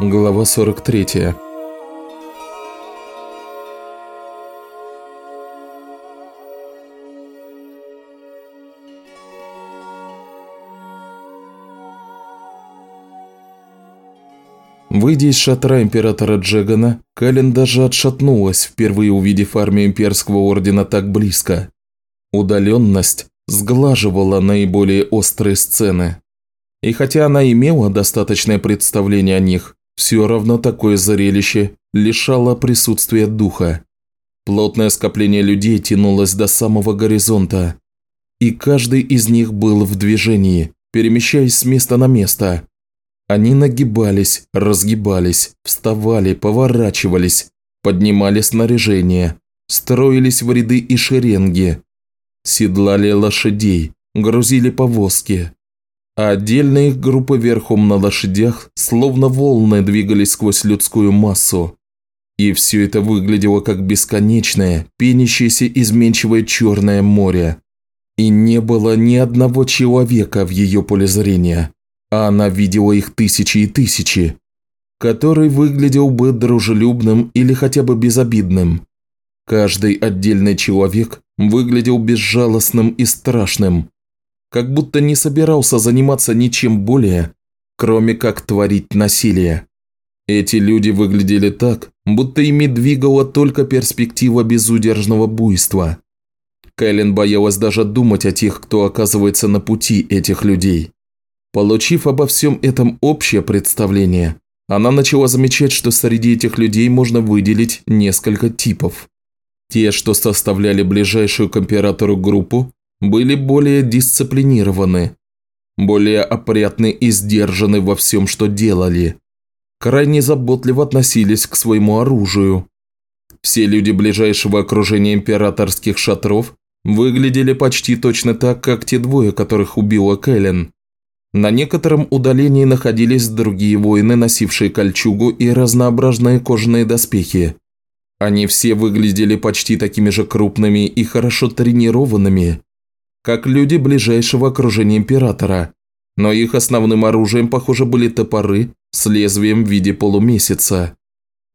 Глава 43 Выйдя из шатра императора Джегана, Калин даже отшатнулась, впервые увидев армию имперского ордена так близко. Удаленность сглаживала наиболее острые сцены. И хотя она имела достаточное представление о них, все равно такое зрелище лишало присутствия духа. Плотное скопление людей тянулось до самого горизонта, и каждый из них был в движении, перемещаясь с места на место. Они нагибались, разгибались, вставали, поворачивались, поднимали снаряжение, строились в ряды и шеренги, седлали лошадей, грузили повозки, а отдельные группы верхом на лошадях, словно волны, двигались сквозь людскую массу. И все это выглядело как бесконечное, пенящееся изменчивое черное море. И не было ни одного человека в ее поле зрения, а она видела их тысячи и тысячи, который выглядел бы дружелюбным или хотя бы безобидным. Каждый отдельный человек выглядел безжалостным и страшным, как будто не собирался заниматься ничем более, кроме как творить насилие. Эти люди выглядели так, будто ими двигала только перспектива безудержного буйства. Кэлен боялась даже думать о тех, кто оказывается на пути этих людей. Получив обо всем этом общее представление, она начала замечать, что среди этих людей можно выделить несколько типов. Те, что составляли ближайшую к императору группу, были более дисциплинированы, более опрятны и сдержаны во всем, что делали. Крайне заботливо относились к своему оружию. Все люди ближайшего окружения императорских шатров выглядели почти точно так, как те двое, которых убила Кэлен. На некотором удалении находились другие воины, носившие кольчугу и разнообразные кожаные доспехи. Они все выглядели почти такими же крупными и хорошо тренированными, как люди ближайшего окружения императора, но их основным оружием, похоже, были топоры с лезвием в виде полумесяца.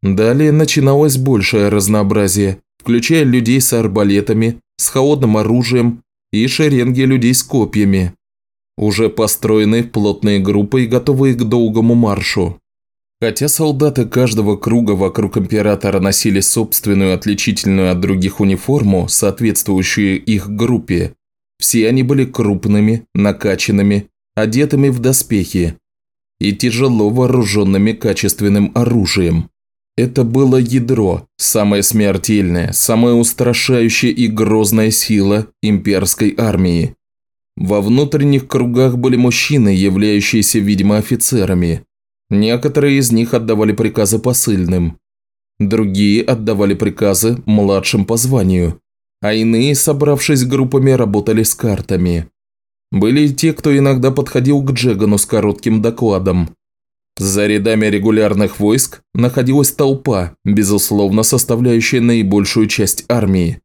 Далее начиналось большее разнообразие, включая людей с арбалетами, с холодным оружием и шеренги людей с копьями, уже построенные в плотные группы и готовые к долгому маршу. Хотя солдаты каждого круга вокруг императора носили собственную отличительную от других униформу, соответствующую их группе, все они были крупными, накачанными, одетыми в доспехи и тяжело вооруженными качественным оружием. Это было ядро, самая смертельная, самая устрашающая и грозная сила имперской армии. Во внутренних кругах были мужчины, являющиеся, видимо, офицерами. Некоторые из них отдавали приказы посыльным. Другие отдавали приказы младшим по званию а иные, собравшись группами, работали с картами. Были и те, кто иногда подходил к Джегану с коротким докладом. За рядами регулярных войск находилась толпа, безусловно составляющая наибольшую часть армии.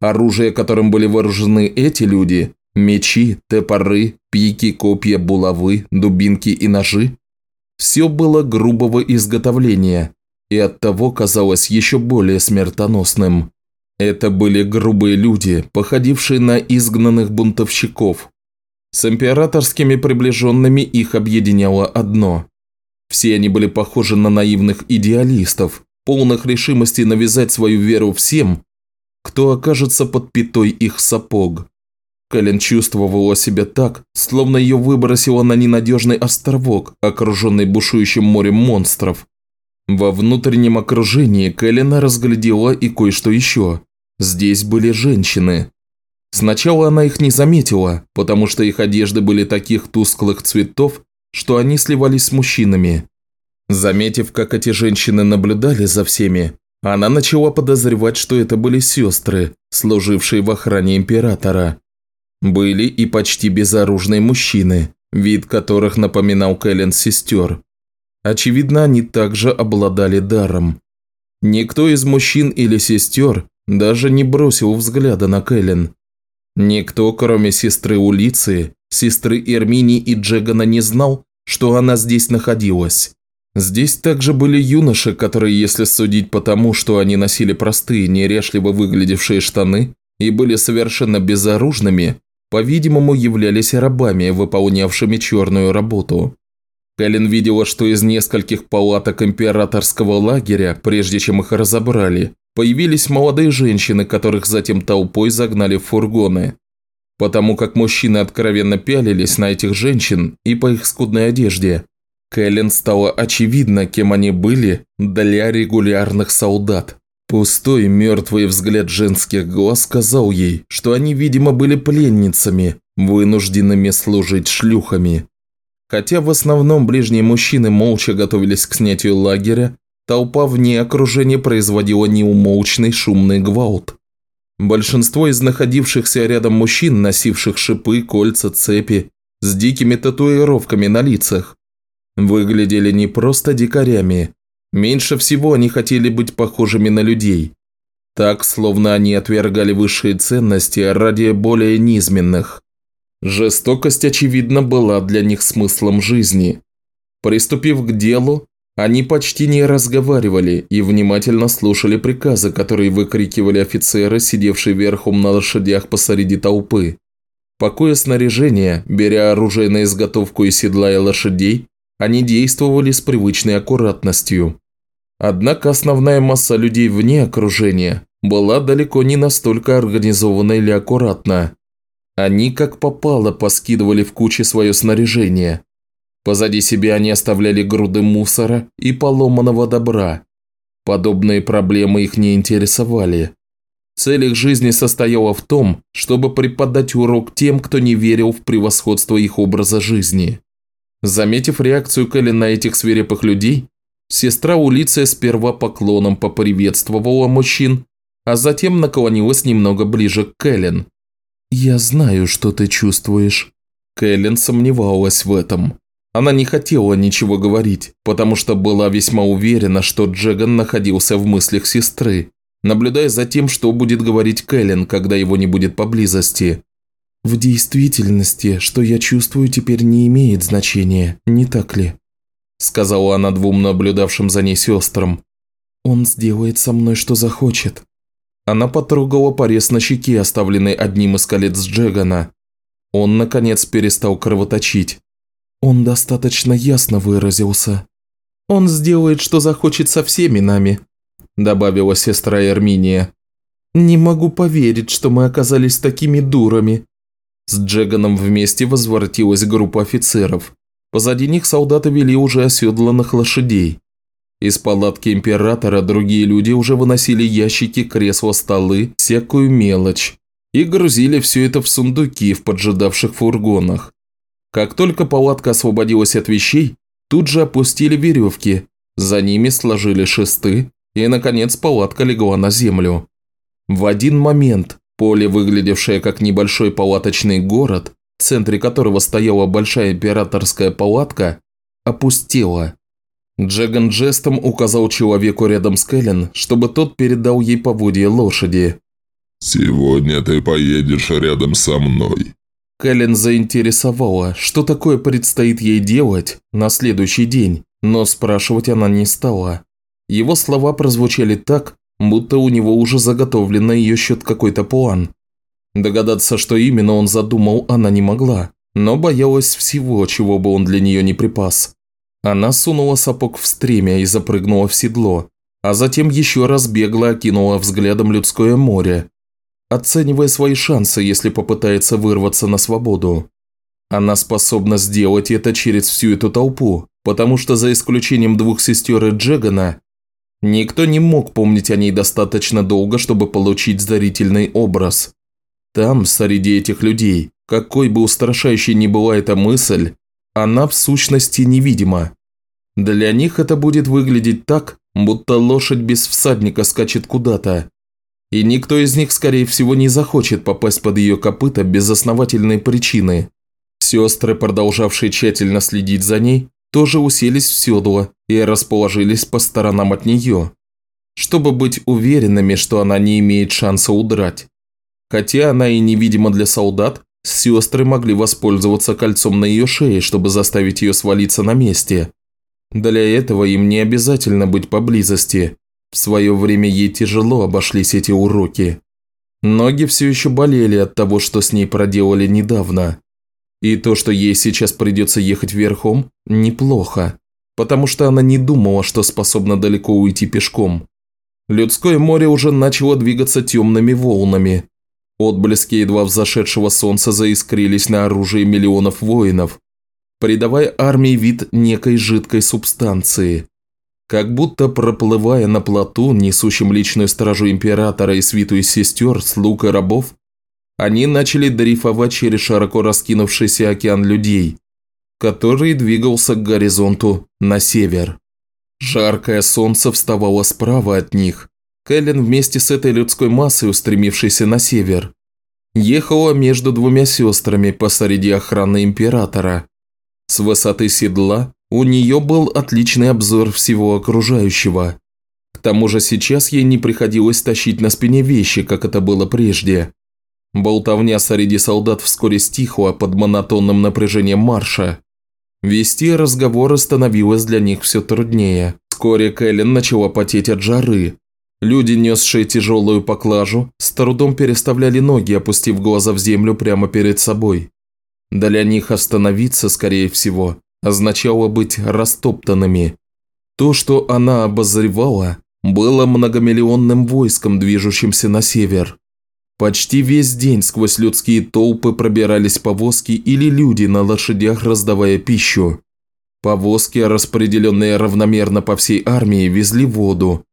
Оружие, которым были вооружены эти люди – мечи, топоры, пики, копья, булавы, дубинки и ножи – все было грубого изготовления и оттого казалось еще более смертоносным. Это были грубые люди, походившие на изгнанных бунтовщиков. С императорскими приближенными их объединяло одно. Все они были похожи на наивных идеалистов, полных решимости навязать свою веру всем, кто окажется под пятой их сапог. Кэлен чувствовала себя так, словно ее выбросило на ненадежный островок, окруженный бушующим морем монстров. Во внутреннем окружении Кэлен разглядела и кое-что еще. Здесь были женщины. Сначала она их не заметила, потому что их одежды были таких тусклых цветов, что они сливались с мужчинами. Заметив, как эти женщины наблюдали за всеми, она начала подозревать, что это были сестры, служившие в охране императора. Были и почти безоружные мужчины, вид которых напоминал Кэлен сестер. Очевидно, они также обладали даром. Никто из мужчин или сестер даже не бросил взгляда на Кэлен. Никто, кроме сестры Улиции, сестры Эрмини и Джегана не знал, что она здесь находилась. Здесь также были юноши, которые, если судить по тому, что они носили простые, нерешливо выглядевшие штаны и были совершенно безоружными, по-видимому, являлись рабами, выполнявшими черную работу. Кэлен видела, что из нескольких палаток императорского лагеря, прежде чем их разобрали, появились молодые женщины, которых затем толпой загнали в фургоны. Потому как мужчины откровенно пялились на этих женщин и по их скудной одежде, Кэлен стало очевидно, кем они были для регулярных солдат. Пустой мертвый взгляд женских глаз сказал ей, что они, видимо, были пленницами, вынужденными служить шлюхами. Хотя в основном ближние мужчины молча готовились к снятию лагеря, толпа вне окружения производила неумолчный шумный гвалт. Большинство из находившихся рядом мужчин, носивших шипы, кольца, цепи, с дикими татуировками на лицах, выглядели не просто дикарями, Меньше всего они хотели быть похожими на людей. Так, словно они отвергали высшие ценности ради более низменных. Жестокость, очевидно, была для них смыслом жизни. Приступив к делу, они почти не разговаривали и внимательно слушали приказы, которые выкрикивали офицеры, сидевшие верхом на лошадях посреди толпы. Покоя снаряжение, беря оружие на изготовку и седлая лошадей, они действовали с привычной аккуратностью. Однако основная масса людей вне окружения была далеко не настолько организована или аккуратна. Они как попало поскидывали в кучи свое снаряжение. Позади себя они оставляли груды мусора и поломанного добра. Подобные проблемы их не интересовали. Цель их жизни состояла в том, чтобы преподать урок тем, кто не верил в превосходство их образа жизни. Заметив реакцию Келли на этих свирепых людей, Сестра Улиция сперва поклоном поприветствовала мужчин, а затем наклонилась немного ближе к Кэлен. «Я знаю, что ты чувствуешь». Кэлен сомневалась в этом. Она не хотела ничего говорить, потому что была весьма уверена, что Джеган находился в мыслях сестры, наблюдая за тем, что будет говорить Кэлен, когда его не будет поблизости. «В действительности, что я чувствую, теперь не имеет значения, не так ли?» сказала она двум наблюдавшим за ней сестрам. «Он сделает со мной, что захочет». Она потрогала порез на щеке, оставленный одним из колец Джегана. Он, наконец, перестал кровоточить. Он достаточно ясно выразился. «Он сделает, что захочет со всеми нами», – добавила сестра Эрминия. «Не могу поверить, что мы оказались такими дурами». С Джеганом вместе возвратилась группа офицеров. Позади них солдаты вели уже оседланных лошадей. Из палатки императора другие люди уже выносили ящики, кресла, столы, всякую мелочь и грузили все это в сундуки в поджидавших фургонах. Как только палатка освободилась от вещей, тут же опустили веревки, за ними сложили шесты, и, наконец, палатка легла на землю. В один момент поле, выглядевшее как небольшой палаточный город, в центре которого стояла большая императорская палатка, опустела. Джеган жестом указал человеку рядом с Кэлен, чтобы тот передал ей поводье лошади. «Сегодня ты поедешь рядом со мной». Кэлен заинтересовала, что такое предстоит ей делать на следующий день, но спрашивать она не стала. Его слова прозвучали так, будто у него уже заготовлен на ее счет какой-то план. Догадаться, что именно он задумал, она не могла, но боялась всего, чего бы он для нее не припас. Она сунула сапог в стремя и запрыгнула в седло, а затем еще раз бегло окинула взглядом людское море, оценивая свои шансы, если попытается вырваться на свободу. Она способна сделать это через всю эту толпу, потому что за исключением двух сестер и Джегана, никто не мог помнить о ней достаточно долго, чтобы получить зрительный образ. Там, среди этих людей, какой бы устрашающей ни была эта мысль, она в сущности невидима. Для них это будет выглядеть так, будто лошадь без всадника скачет куда-то. И никто из них, скорее всего, не захочет попасть под ее копыта без основательной причины. Сестры, продолжавшие тщательно следить за ней, тоже уселись в седло и расположились по сторонам от нее, чтобы быть уверенными, что она не имеет шанса удрать. Хотя она и невидима для солдат, сестры могли воспользоваться кольцом на ее шее, чтобы заставить ее свалиться на месте. Для этого им не обязательно быть поблизости. В свое время ей тяжело обошлись эти уроки. Ноги все еще болели от того, что с ней проделали недавно. И то, что ей сейчас придется ехать верхом, неплохо, потому что она не думала, что способна далеко уйти пешком. Людское море уже начало двигаться темными волнами. Отблески едва взошедшего солнца заискрились на оружии миллионов воинов, придавая армии вид некой жидкой субстанции. Как будто проплывая на плоту, несущем личную стражу императора и свиту из сестер, слуг и рабов, они начали дрейфовать через широко раскинувшийся океан людей, который двигался к горизонту на север. Жаркое солнце вставало справа от них. Кэлен вместе с этой людской массой, устремившейся на север, ехала между двумя сестрами посреди охраны императора. С высоты седла у нее был отличный обзор всего окружающего. К тому же сейчас ей не приходилось тащить на спине вещи, как это было прежде. Болтовня среди солдат вскоре стихла под монотонным напряжением марша. Вести разговоры становилось для них все труднее. Вскоре Кэлен начала потеть от жары. Люди, несшие тяжелую поклажу, с трудом переставляли ноги, опустив глаза в землю прямо перед собой. Для них остановиться, скорее всего, означало быть растоптанными. То, что она обозревала, было многомиллионным войском, движущимся на север. Почти весь день сквозь людские толпы пробирались повозки или люди на лошадях, раздавая пищу. Повозки, распределенные равномерно по всей армии, везли воду.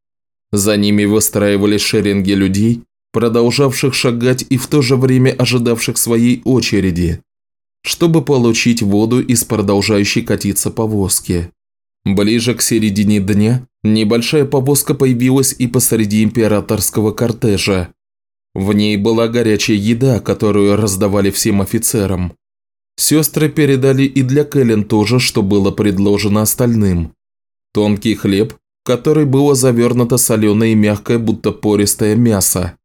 За ними выстраивались шеренги людей, продолжавших шагать и в то же время ожидавших своей очереди, чтобы получить воду из продолжающей катиться повозки. Ближе к середине дня небольшая повозка появилась и посреди императорского кортежа, в ней была горячая еда, которую раздавали всем офицерам. Сестры передали и для Кэлен то же, что было предложено остальным. Тонкий хлеб, в который было завернуто соленое и мягкое, будто пористое мясо.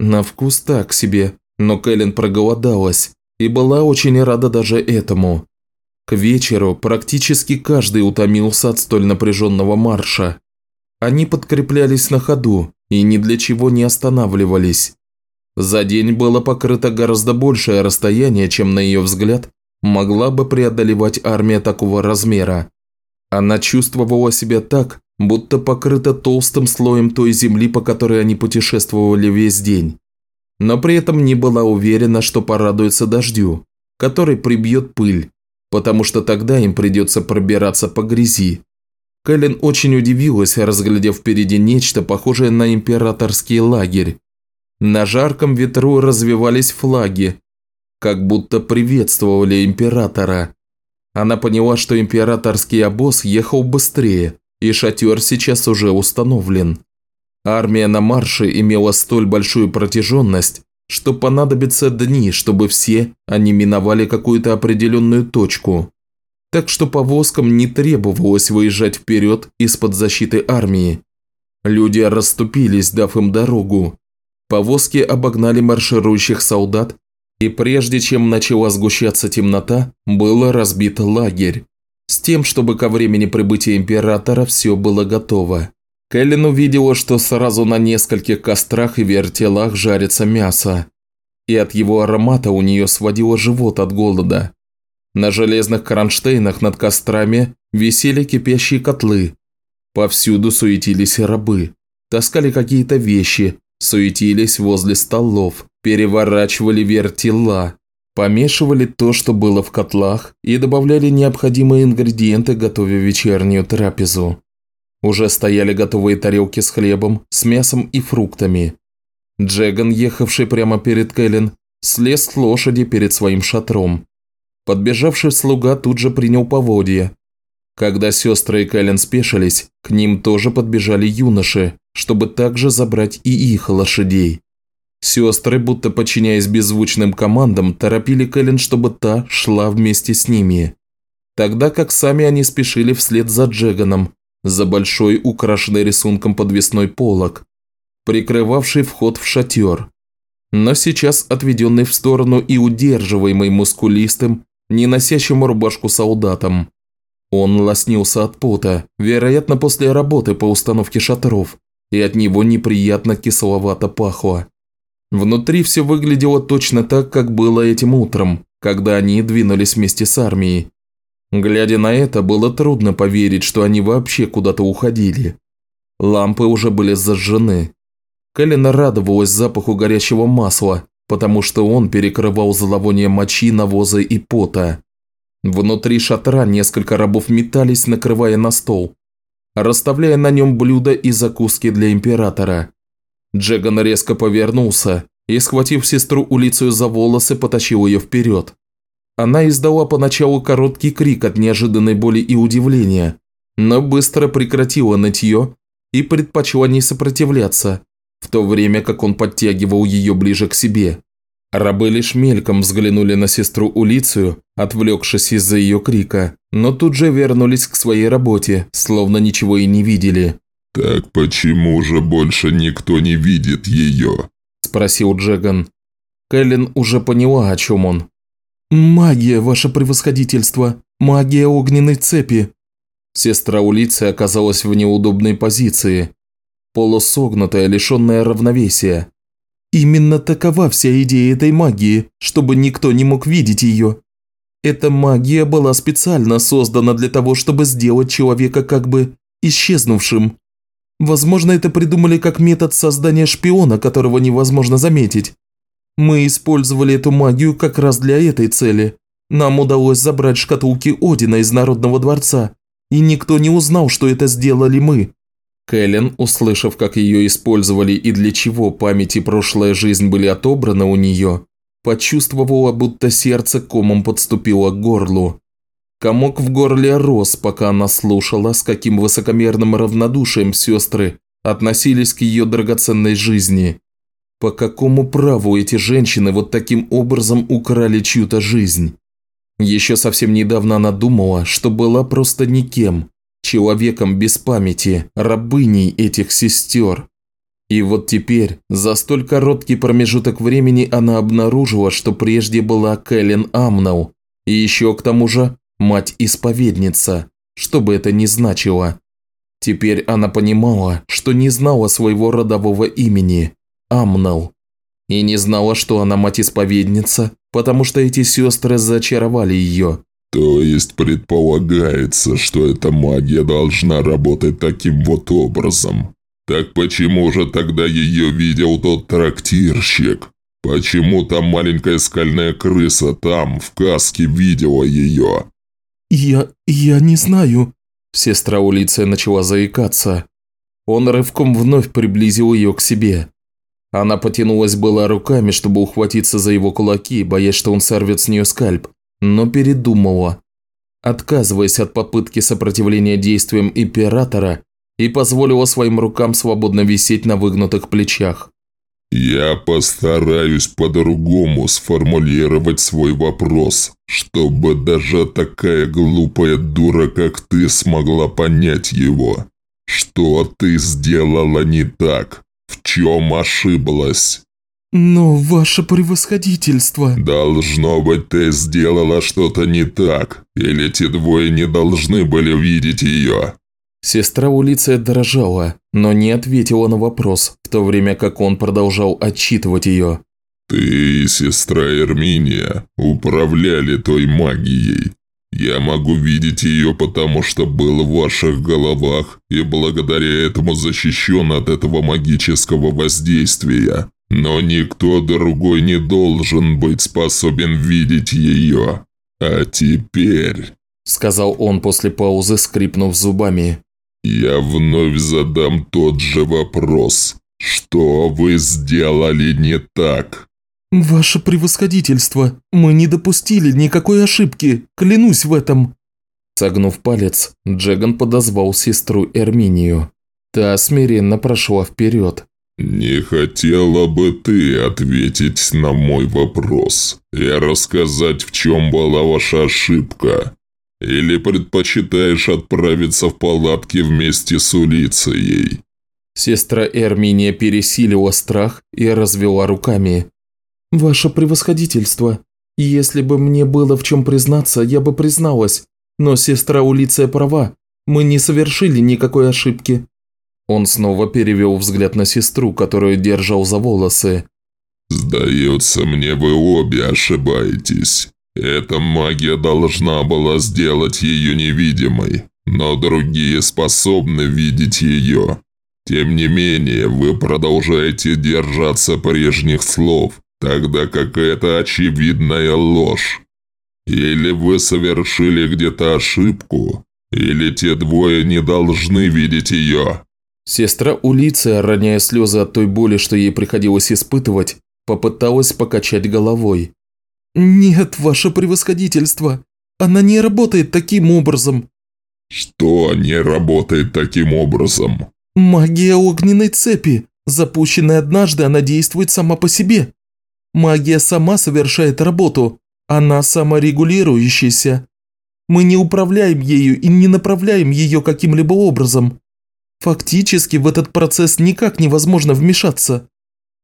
На вкус так себе, но Кэлен проголодалась и была очень рада даже этому. К вечеру практически каждый утомился от столь напряженного марша. Они подкреплялись на ходу и ни для чего не останавливались. За день было покрыто гораздо большее расстояние, чем, на ее взгляд, могла бы преодолевать армия такого размера. Она чувствовала себя так, будто покрыта толстым слоем той земли, по которой они путешествовали весь день. Но при этом не была уверена, что порадуется дождю, который прибьет пыль, потому что тогда им придется пробираться по грязи. Кэлен очень удивилась, разглядев впереди нечто похожее на императорский лагерь, на жарком ветру развивались флаги, как будто приветствовали императора. Она поняла, что императорский обоз ехал быстрее, и шатер сейчас уже установлен. Армия на марше имела столь большую протяженность, что понадобятся дни, чтобы все они миновали какую-то определенную точку. Так что повозкам не требовалось выезжать вперед из-под защиты армии. Люди расступились, дав им дорогу, Повозки обогнали марширующих солдат, и прежде чем начала сгущаться темнота, был разбит лагерь. С тем, чтобы ко времени прибытия императора все было готово. Кэлен увидела, что сразу на нескольких кострах и вертелах жарится мясо. И от его аромата у нее сводило живот от голода. На железных кронштейнах над кострами висели кипящие котлы. Повсюду суетились рабы. Таскали какие-то вещи, суетились возле столов, переворачивали вертела, помешивали то, что было в котлах, и добавляли необходимые ингредиенты, готовя вечернюю трапезу. Уже стояли готовые тарелки с хлебом, с мясом и фруктами. Джеган, ехавший прямо перед Кэлен, слез с лошади перед своим шатром. Подбежавший слуга тут же принял поводья. Когда сестры и Кэлен спешились, к ним тоже подбежали юноши, чтобы также забрать и их лошадей. Сестры, будто подчиняясь беззвучным командам, торопили Кэлен, чтобы та шла вместе с ними. Тогда как сами они спешили вслед за Джеганом, за большой украшенный рисунком подвесной полог, прикрывавший вход в шатер. Но сейчас отведенный в сторону и удерживаемый мускулистым, не носящим рубашку солдатом. Он лоснился от пота, вероятно, после работы по установке шатров, и от него неприятно кисловато пахло. Внутри все выглядело точно так, как было этим утром, когда они двинулись вместе с армией. Глядя на это, было трудно поверить, что они вообще куда-то уходили. Лампы уже были зажжены. Кэлен радовалась запаху горящего масла, потому что он перекрывал зловоние мочи, навоза и пота. Внутри шатра несколько рабов метались, накрывая на стол, расставляя на нем блюда и закуски для императора. Джеган резко повернулся и, схватив сестру Улицию за волосы, потащил ее вперед. Она издала поначалу короткий крик от неожиданной боли и удивления, но быстро прекратила нытье и предпочла не сопротивляться, в то время как он подтягивал ее ближе к себе. Рабы лишь мельком взглянули на сестру Улицию, отвлекшись из-за ее крика, но тут же вернулись к своей работе, словно ничего и не видели. «Так почему же больше никто не видит ее?» – спросил Джеган. Кэлен уже поняла, о чем он. «Магия, ваше превосходительство! Магия огненной цепи!» Сестра Улиция оказалась в неудобной позиции, полусогнутая, лишенная равновесия. Именно такова вся идея этой магии, чтобы никто не мог видеть ее. Эта магия была специально создана для того, чтобы сделать человека как бы исчезнувшим. Возможно, это придумали как метод создания шпиона, которого невозможно заметить. Мы использовали эту магию как раз для этой цели. Нам удалось забрать шкатулки Одина из Народного дворца, и никто не узнал, что это сделали мы. Кэлен, услышав, как ее использовали и для чего память и прошлая жизнь были отобраны у нее, почувствовала, будто сердце комом подступило к горлу. Комок в горле рос, пока она слушала, с каким высокомерным равнодушием сестры относились к ее драгоценной жизни. По какому праву эти женщины вот таким образом украли чью-то жизнь? Еще совсем недавно она думала, что была просто никем, человеком без памяти, рабыней этих сестер. И вот теперь, за столь короткий промежуток времени она обнаружила, что прежде была Кэлен Амнау, и еще к тому же мать-исповедница, что бы это ни значило. Теперь она понимала, что не знала своего родового имени – Амнау. И не знала, что она мать-исповедница, потому что эти сестры зачаровали ее. То есть предполагается, что эта магия должна работать таким вот образом. Так почему же тогда ее видел тот трактирщик? Почему там маленькая скальная крыса там, в каске, видела ее? Я... я не знаю. Сестра Улиция начала заикаться. Он рывком вновь приблизил ее к себе. Она потянулась была руками, чтобы ухватиться за его кулаки, боясь, что он сорвет с нее скальп но передумала, отказываясь от попытки сопротивления действиям императора и позволила своим рукам свободно висеть на выгнутых плечах. «Я постараюсь по-другому сформулировать свой вопрос, чтобы даже такая глупая дура, как ты, смогла понять его. Что ты сделала не так? В чем ошиблась?» «Но, ваше превосходительство...» «Должно быть, ты сделала что-то не так, или те двое не должны были видеть ее». Сестра Улиция дрожала, но не ответила на вопрос, в то время как он продолжал отчитывать ее. «Ты и сестра Эрминия управляли той магией. Я могу видеть ее, потому что был в ваших головах, и благодаря этому защищен от этого магического воздействия. Но никто другой не должен быть способен видеть ее. А теперь...» Сказал он после паузы, скрипнув зубами. «Я вновь задам тот же вопрос. Что вы сделали не так?» «Ваше превосходительство, мы не допустили никакой ошибки, клянусь в этом!» Согнув палец, Джеган подозвал сестру Эрминию. Та смиренно прошла вперед. «Не хотела бы ты ответить на мой вопрос и рассказать, в чем была ваша ошибка? Или предпочитаешь отправиться в палатки вместе с Улицией?» Сестра Эрминия пересилила страх и развела руками. «Ваше превосходительство, если бы мне было в чем признаться, я бы призналась, Но сестра Улиция права, мы не совершили никакой ошибки». Он снова перевел взгляд на сестру, которую держал за волосы. «Сдается мне, вы обе ошибаетесь. Эта магия должна была сделать ее невидимой, но другие способны видеть ее. Тем не менее, вы продолжаете держаться прежних слов, тогда как это очевидная ложь. Или вы совершили где-то ошибку, или те двое не должны видеть ее». Сестра Улиция, роняя слезы от той боли, что ей приходилось испытывать, попыталась покачать головой. «Нет, ваше превосходительство, она не работает таким образом». «Что не работает таким образом?» «Магия огненной цепи. Запущенная однажды, она действует сама по себе. Магия сама совершает работу, она саморегулирующаяся. Мы не управляем ею и не направляем ее каким-либо образом. Фактически в этот процесс никак невозможно вмешаться.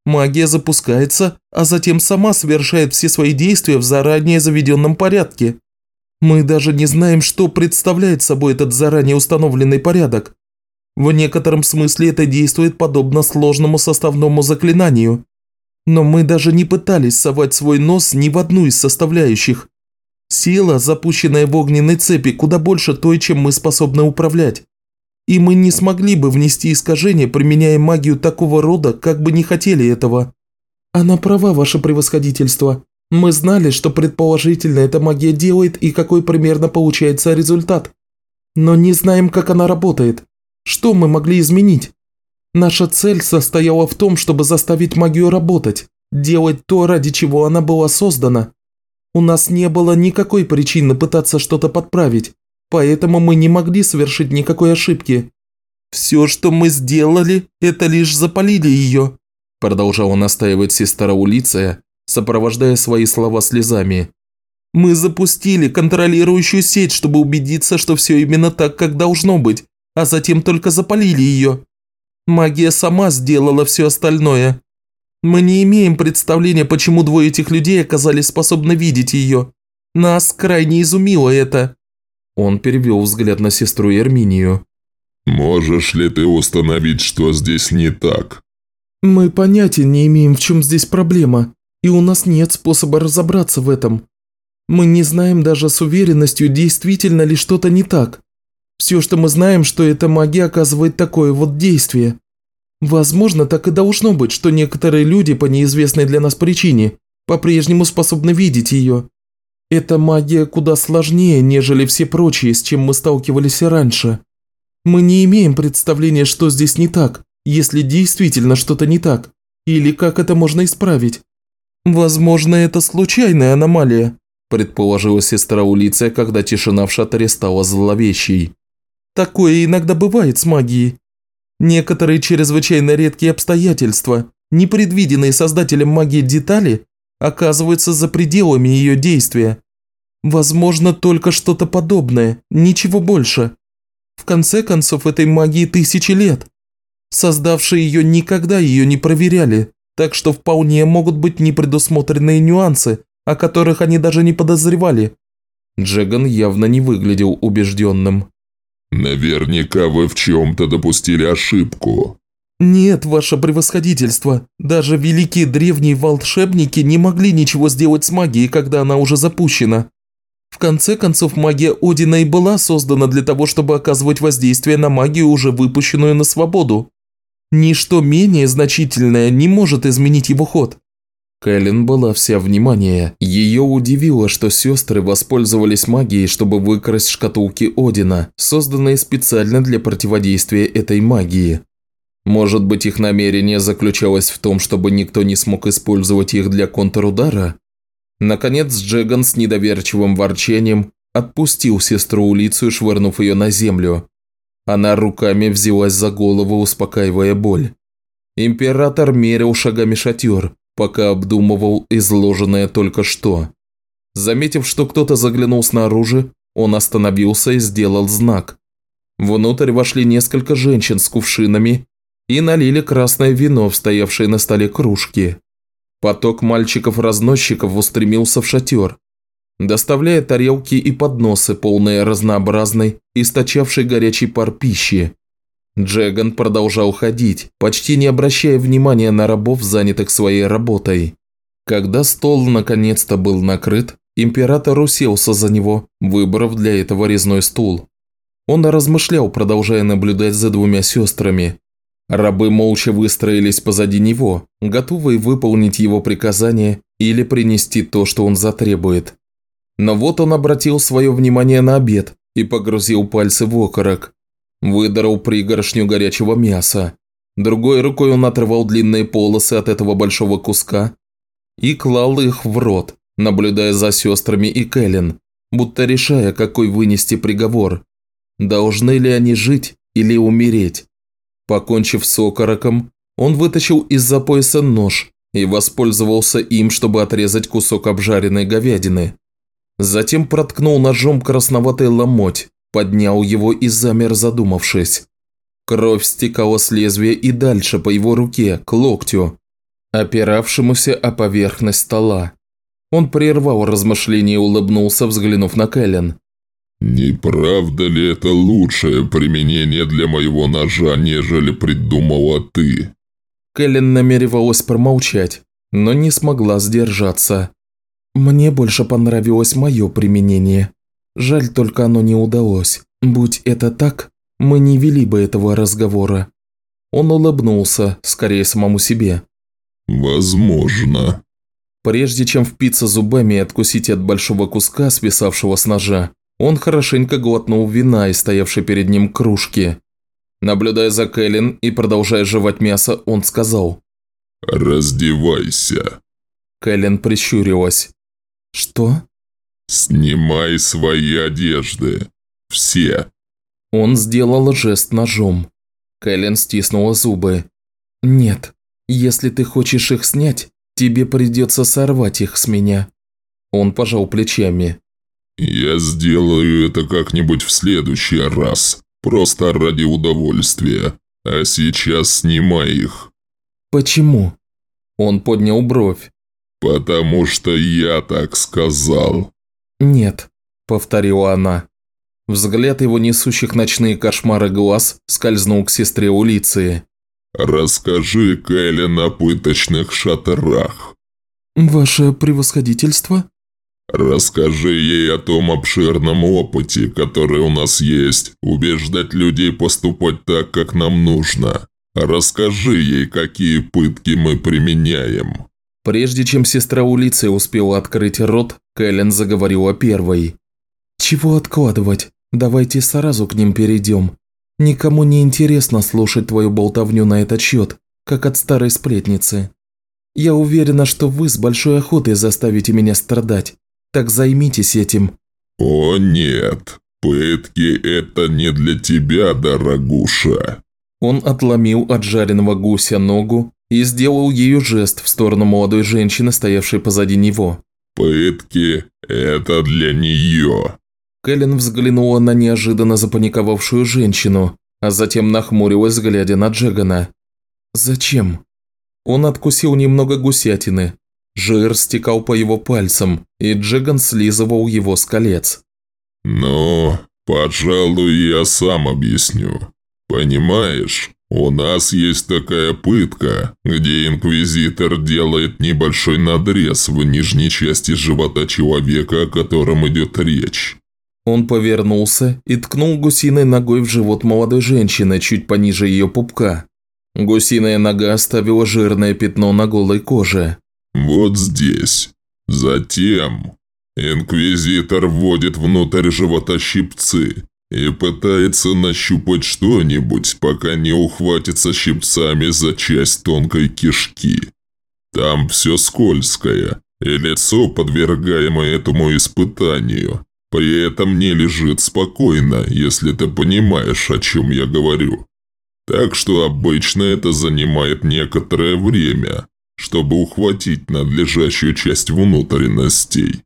Магия запускается, а затем сама совершает все свои действия в заранее заведенном порядке. Мы даже не знаем, что представляет собой этот заранее установленный порядок. В некотором смысле это действует подобно сложному составному заклинанию. Но мы даже не пытались совать свой нос ни в одну из составляющих. Сила, запущенная в огненной цепи, куда больше той, чем мы способны управлять. И мы не смогли бы внести искажения, применяя магию такого рода, как бы не хотели этого. Она права, ваше превосходительство. Мы знали, что предположительно эта магия делает и какой примерно получается результат. Но не знаем, как она работает. Что мы могли изменить? Наша цель состояла в том, чтобы заставить магию работать, делать то, ради чего она была создана. У нас не было никакой причины пытаться что-то подправить, поэтому мы не могли совершить никакой ошибки. Все, что мы сделали, это лишь запалили ее», продолжала настаивать сестра Улиция, сопровождая свои слова слезами. «Мы запустили контролирующую сеть, чтобы убедиться, что все именно так, как должно быть, а затем только запалили ее. Магия сама сделала все остальное. Мы не имеем представления, почему двое этих людей оказались способны видеть ее. Нас крайне изумило это. Он перевел взгляд на сестру Ерминию. «Можешь ли ты установить, что здесь не так?» «Мы понятия не имеем, в чем здесь проблема, и у нас нет способа разобраться в этом. Мы не знаем даже с уверенностью, действительно ли что-то не так. Все, что мы знаем, что эта магия оказывает такое вот действие. Возможно, так и должно быть, что некоторые люди по неизвестной для нас причине по-прежнему способны видеть ее. Эта магия куда сложнее, нежели все прочие, с чем мы сталкивались раньше. Мы не имеем представления, что здесь не так, если действительно что-то не так, или как это можно исправить. Возможно, это случайная аномалия, предположила сестра Улиция, когда тишина в шатере стала зловещей. Такое иногда бывает с магией. Некоторые чрезвычайно редкие обстоятельства, непредвиденные создателем магии детали, оказываются за пределами ее действия. Возможно, только что-то подобное, ничего больше. В конце концов, этой магии тысячи лет. Создавшие ее никогда ее не проверяли, так что вполне могут быть непредусмотренные нюансы, о которых они даже не подозревали. Джеган явно не выглядел убежденным. «Наверняка вы в чем-то допустили ошибку». «Нет, ваше превосходительство. Даже великие древние волшебники не могли ничего сделать с магией, когда она уже запущена. В конце концов, магия Одина и была создана для того, чтобы оказывать воздействие на магию, уже выпущенную на свободу. Ничто менее значительное не может изменить его ход. Кэлен была вся внимание. Ее удивило, что сестры воспользовались магией, чтобы выкрасть шкатулки Одина, созданные специально для противодействия этой магии. Может быть, их намерение заключалось в том, чтобы никто не смог использовать их для контрудара? Наконец Джеган с недоверчивым ворчением отпустил сестру Улицию, швырнув ее на землю. Она руками взялась за голову, успокаивая боль. Император мерил шагами шатер, пока обдумывал изложенное только что. Заметив, что кто-то заглянул снаружи, он остановился и сделал знак. Внутрь вошли несколько женщин с кувшинами и налили красное вино в стоявшие на столе кружки. Поток мальчиков-разносчиков устремился в шатер. доставляя тарелки и подносы, полные разнообразной, источавшей горячий пар пищи. Джеган продолжал ходить, почти не обращая внимания на рабов, занятых своей работой. Когда стол наконец-то был накрыт, император уселся за него, выбрав для этого резной стул. Он размышлял, продолжая наблюдать за двумя сестрами. Рабы молча выстроились позади него, готовые выполнить его приказание или принести то, что он затребует. Но вот он обратил свое внимание на обед и погрузил пальцы в окорок. Выдрал пригоршню горячего мяса. Другой рукой он отрывал длинные полосы от этого большого куска и клал их в рот, наблюдая за сестрами и Кэлен, будто решая, какой вынести приговор. Должны ли они жить или умереть? Покончив с окороком, он вытащил из-за пояса нож и воспользовался им, чтобы отрезать кусок обжаренной говядины. Затем проткнул ножом красноватый ломоть, поднял его и замер, задумавшись. Кровь стекала с лезвия и дальше по его руке, к локтю, опиравшемуся о поверхность стола. Он прервал размышление и улыбнулся, взглянув на Кэлен. «Не правда ли это лучшее применение для моего ножа, нежели придумала ты?» Кэлен намеревалась промолчать, но не смогла сдержаться. «Мне больше понравилось мое применение. Жаль, только оно не удалось. Будь это так, мы не вели бы этого разговора». Он улыбнулся, скорее самому себе. «Возможно». Прежде чем впиться зубами и откусить от большого куска, свисавшего с ножа, он хорошенько глотнул вина из стоявшей перед ним кружки. Наблюдая за Кэлен и продолжая жевать мясо, он сказал. «Раздевайся». Кэлен прищурилась. «Что?» «Снимай свои одежды. Все». Он сделал жест ножом. Кэлен стиснула зубы. «Нет». Если ты хочешь их снять, тебе придется сорвать их с меня». Он пожал плечами. «Я сделаю это как-нибудь в следующий раз, просто ради удовольствия. А сейчас снимай их». «Почему?» Он поднял бровь. «Потому что я так сказал». «Нет», – повторила она. Взгляд его несущих ночные кошмары глаз скользнул к сестре Улиции. «Расскажи Кэлен о пыточных шатрах». «Ваше превосходительство?» «Расскажи ей о том обширном опыте, который у нас есть, убеждать людей поступать так, как нам нужно. Расскажи ей, какие пытки мы применяем». Прежде чем сестра Улицы успела открыть рот, Кэлен заговорила первой. «Чего откладывать? Давайте сразу к ним перейдем. Никому не интересно слушать твою болтовню на этот счет, как от старой сплетницы. Я уверена, что вы с большой охотой заставите меня страдать. Так займитесь этим». «О нет, пытки – это не для тебя, дорогуша». Он отломил от жареного гуся ногу и сделал ее жест в сторону молодой женщины, стоявшей позади него. «Пытки – это для нее. Кэлен взглянула на неожиданно запаниковавшую женщину, а затем нахмурилась, глядя на Джегана. «Зачем?» Он откусил немного гусятины. Жир стекал по его пальцам, и Джеган слизывал его с колец. «Ну, пожалуй, я сам объясню. Понимаешь, у нас есть такая пытка, где инквизитор делает небольшой надрез в нижней части живота человека, о котором идет речь. Он повернулся и ткнул гусиной ногой в живот молодой женщины чуть пониже ее пупка. Гусиная нога оставила жирное пятно на голой коже. «Вот здесь. Затем инквизитор вводит внутрь живота щипцы и пытается нащупать что-нибудь, пока не ухватится щипцами за часть тонкой кишки. Там все скользкое, и лицо, подвергаемое этому испытанию, при этом не лежит спокойно, если ты понимаешь, о чем я говорю. Так что обычно это занимает некоторое время, чтобы ухватить надлежащую часть внутренностей.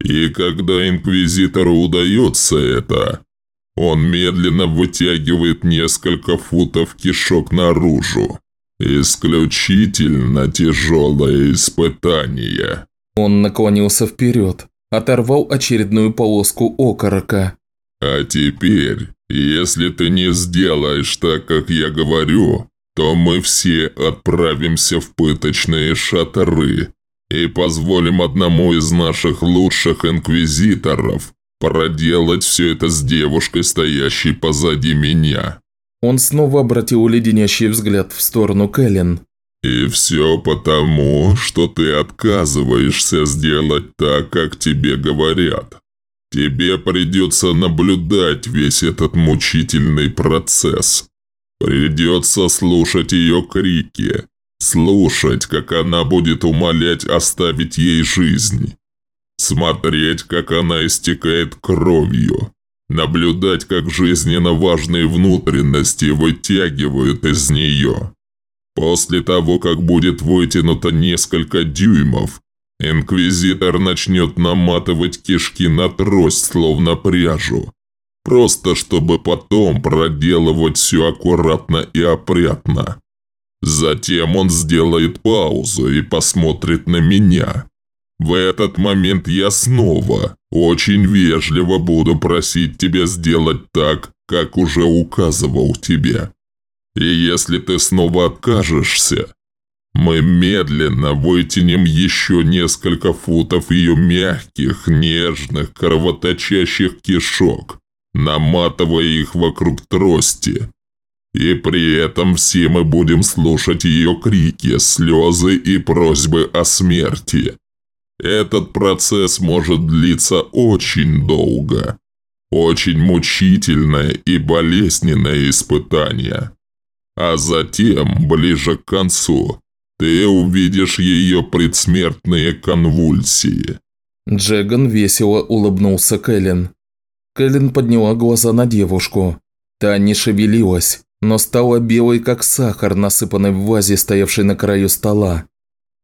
И когда Инквизитору удается это, он медленно вытягивает несколько футов кишок наружу. Исключительно тяжелое испытание. Он наклонился вперед, оторвал очередную полоску окорока. «А теперь, если ты не сделаешь так, как я говорю, то мы все отправимся в пыточные шатры и позволим одному из наших лучших инквизиторов проделать все это с девушкой, стоящей позади меня». Он снова обратил леденящий взгляд в сторону Кэлен. «И все потому, что ты отказываешься сделать так, как тебе говорят. Тебе придется наблюдать весь этот мучительный процесс. Придется слушать ее крики, слушать, как она будет умолять оставить ей жизнь, смотреть, как она истекает кровью, наблюдать, как жизненно важные внутренности вытягивают из нее. После того, как будет вытянуто несколько дюймов, инквизитор начнет наматывать кишки на трость, словно пряжу. Просто чтобы потом проделывать все аккуратно и опрятно. Затем он сделает паузу и посмотрит на меня. В этот момент я снова очень вежливо буду просить тебя сделать так, как уже указывал тебе. И если ты снова откажешься, мы медленно вытянем еще несколько футов ее мягких, нежных, кровоточащих кишок, наматывая их вокруг трости. И при этом все мы будем слушать ее крики, слезы и просьбы о смерти. Этот процесс может длиться очень долго. Очень мучительное и болезненное испытание. А затем, ближе к концу, ты увидишь ее предсмертные конвульсии». Джеган весело улыбнулся Кэлен. Кэлен подняла глаза на девушку. Та не шевелилась, но стала белой, как сахар, насыпанный в вазе, стоявшей на краю стола.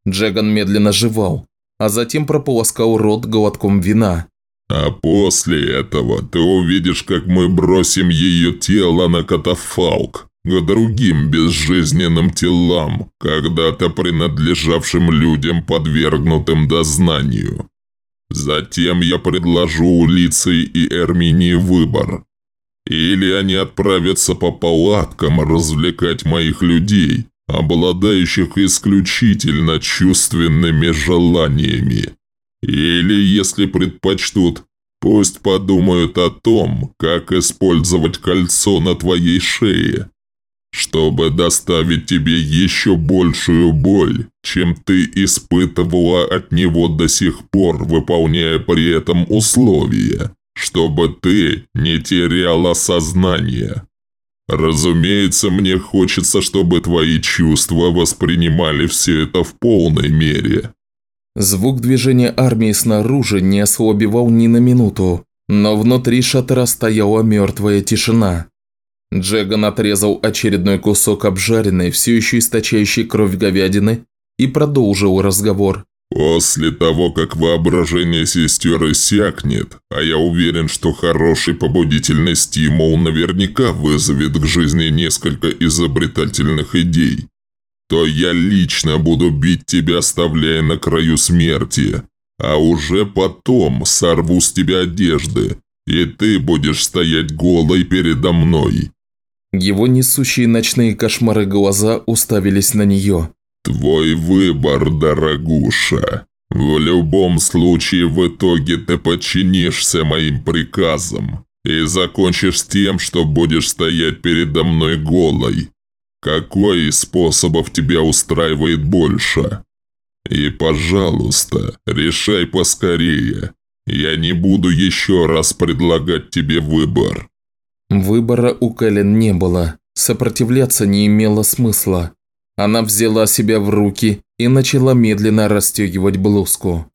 Джеган медленно жевал, а затем прополоскал рот глотком вина. «А после этого ты увидишь, как мы бросим ее тело на катафалк, к другим безжизненным телам, когда-то принадлежавшим людям, подвергнутым дознанию. Затем я предложу Улиции и Эрминии выбор. Или они отправятся по палаткам развлекать моих людей, обладающих исключительно чувственными желаниями. Или, если предпочтут, пусть подумают о том, как использовать кольцо на твоей шее чтобы доставить тебе еще большую боль, чем ты испытывала от него до сих пор, выполняя при этом условия, чтобы ты не теряла сознание. Разумеется, мне хочется, чтобы твои чувства воспринимали все это в полной мере. Звук движения армии снаружи не ослабевал ни на минуту, но внутри шатра стояла мертвая тишина. Джеган отрезал очередной кусок обжаренной, все еще источающей кровь говядины, и продолжил разговор. «После того, как воображение сестер иссякнет, а я уверен, что хороший побудительный стимул наверняка вызовет к жизни несколько изобретательных идей, то я лично буду бить тебя, оставляя на краю смерти, а уже потом сорву с тебя одежды, и ты будешь стоять голой передо мной. Его несущие ночные кошмары глаза уставились на нее. «Твой выбор, дорогуша. В любом случае, в итоге ты подчинишься моим приказам и закончишь тем, что будешь стоять передо мной голой. Какой из способов тебя устраивает больше? И, пожалуйста, решай поскорее. Я не буду еще раз предлагать тебе выбор. Выбора у Кэлен не было, сопротивляться не имело смысла. Она взяла себя в руки и начала медленно расстегивать блузку.